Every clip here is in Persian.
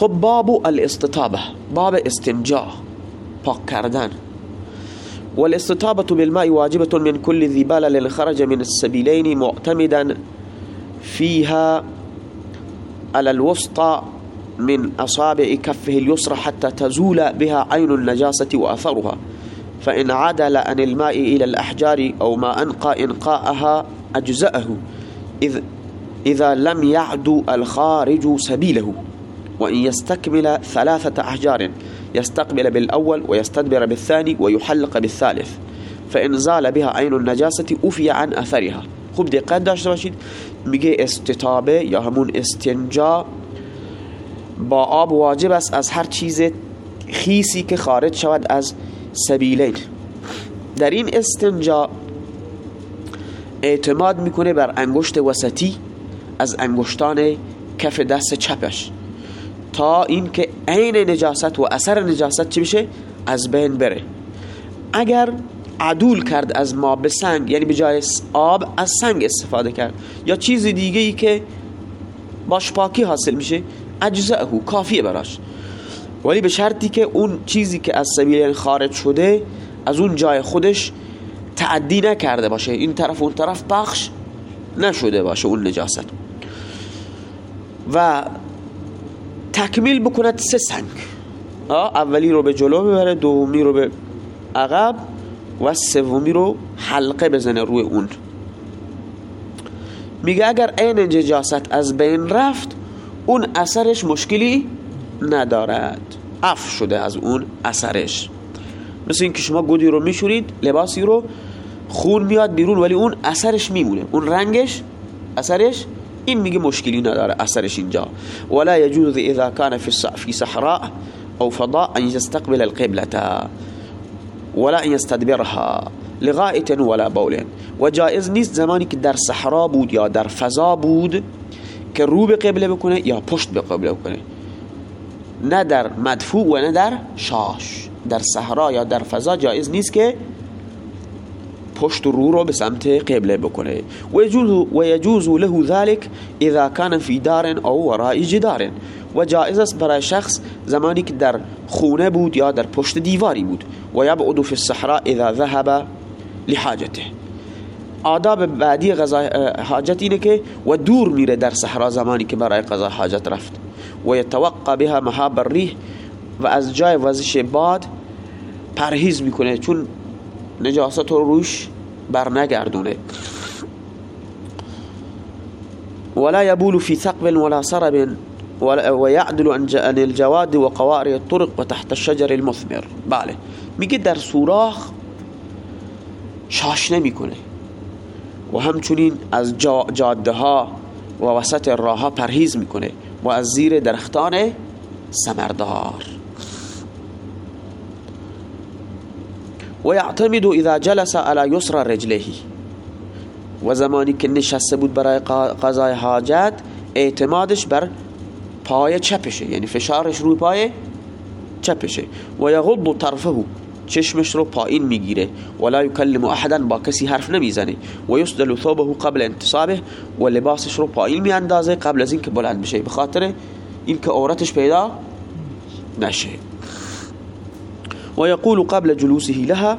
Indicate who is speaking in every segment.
Speaker 1: خب باب الاستطابه باب استنجا پاک کردن. والاستطابة بالماء واجبة من كل ذي بال خرج من السبيلين معتمدا فيها على الوسطى من أصابع كفه اليسرى حتى تزول بها عين النجاسة وأثرها. فإن عدل عن الماء إلى الأحجار أو ما أنقى إنقاءها أجزأه إذ إذا لم يعد الخارج سبيله. وإن يستكمل ثلاثة أحجار يستقبل بالأول ويستدبر بالثاني ويحلق بالثالث. فإن زال بها عين النجاسة أفي عن أثرها. خوب دقت داشته باشید میگه استطابه یا همون استنجا. با آب واجب است از هر چیز خیسی که خارج شود از سبیلین. در این استنجا اعتماد می‌کنه بر انگشت وسطی از انگشتان کف دست چپش. تا اینکه عین نجاست و اثر نجاست چی بشه از بین بره. اگر عدول کرد از ما به سنگ یعنی به جای آب از سنگ استفاده کرد. یا چیز دیگه ای که باش پاکی حاصل میشه اجزاء کافیه براش. ولی به شرطی که اون چیزی که از سبیل خارج شده از اون جای خودش تعدی نکرده باشه. این طرف اون طرف پخش نشده باشه اون نجاست. و تکمیل بکند سه سنگ. اولی رو به جلو ببره دومی رو به عقب و سومی رو حلقه بزنه روی اون. میگه اگر این نجاست از بین رفت اون اثرش مشکلی ندارد. اف شده از اون اثرش. مثل اینکه شما گودی رو میشورید لباسی رو خون میاد بیرون ولی اون اثرش میمونه. اون رنگش اثرش این میگه مشکلی نداره اثرش اینجا. ولا يجوز اذا كان في صحراء او فضاء ان يستقبل القبلة ولا ان يستدبرها لغائت ولا بول. و جائز نیست زمانی که در صحرا بود یا در فضا بود که رو به قبله بکنه یا پشت به قبله بکنه. نه در مدفوع و نه در شاش. در صحرا یا در فضا جایز نیست که پشت رو رو به سمت قبله بکنه. و یجوز و یجوز له ذلك اذا كان في دار او وراء جدار و جایز است برای شخص زمانی که در خونه بود یا در پشت دیواری بود. و یبعد فی الصحراء اذا ذهب لحاجته. آداب بعدی قضای حاجت اینه که و دور میره در صحرا زمانی که برای قضای حاجت رفت. و یتوقع بها محاب الریح. و از جای وزش باد پرهیز می‌کنه. چون نجاست رو روش بر نگردونه ولا يبول في ثقب ولا سرب ويعدل عن الجواد وقوارع الطرق وتحت الشجر المثمر. بله. میگه در سوراخ شاش نمی‌کنه. و همچنین از جاده ها و وسط راه ها پرهیز می‌کنه و از زیر درختان سمردار. و یعتمد اذا جلس على یسر رجله و زمانی که نشسته بود برای قضای حاجت اعتمادش بر پای چپشه یعنی فشارش روی پای چپشه. و یغض طرفه چشمش رو پایین می‌گیره. ولا یکلم احدا با کسی حرف نمی‌زنه. و یسدل ثوبه قبل انتصابه و لباسش رو پایین میاندازه قبل از اینکه بلند بشه. به خاطر اینکه عورتش پیدا نشه. و یقول قبل جلوسه لها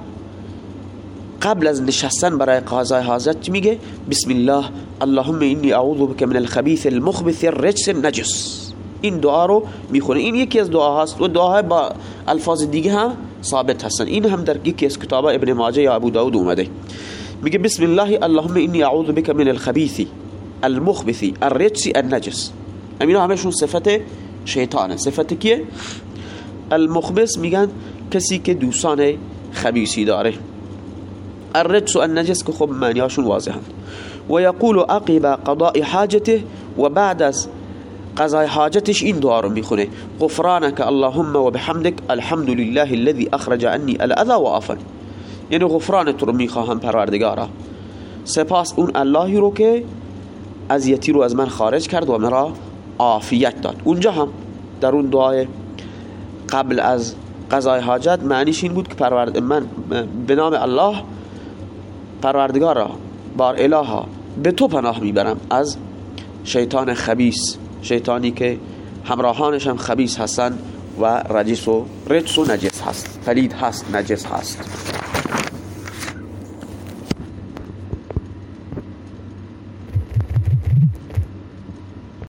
Speaker 1: قبل از نشستن برای قضای حاجت میگه بسم الله اللهم انی اعوذ بك من الخبيث المخبث الرجس النجس. این دعا رو می‌خونه. این یکی از دعاهاست. و دعاهای با الفاظ دیگه هم ثابت هستن. این هم در یکی از کتاب ابن ماجه یا ابو داود اومده. میگه بسم الله اللهم انی اعوذ بك من الخبيث المخبث الرجس النجس. امینا همشون صفت شیطانه. صفت کیه؟ المخبث میگن کسی که دوستان خبیثی داره. الرجس النجس که خب معنیاشون واضحن و یقول عقب قضاء حاجته و بعد از قضای حاجتش این دعا رو می‌خونه. غفرانك اللهم و الحمد لله الذي اخرج عني الاذى وعافني یعنی غفرانت رو می‌خواهم پروردگارا. سپاس اون اللهی رو که اذیتی رو از من خارج کرد و مرا عافیت داد. اونجا هم در اون دعای قبل از قضای حاجت معنیش این بود که پرورد من به نام الله پروردگارا بار الها به تو پناه می‌برم از شیطان خبیس شیطانی که همراهانش هم خبیث هستن و رجس و رجس و نجس هست. پلید هست نجس هست.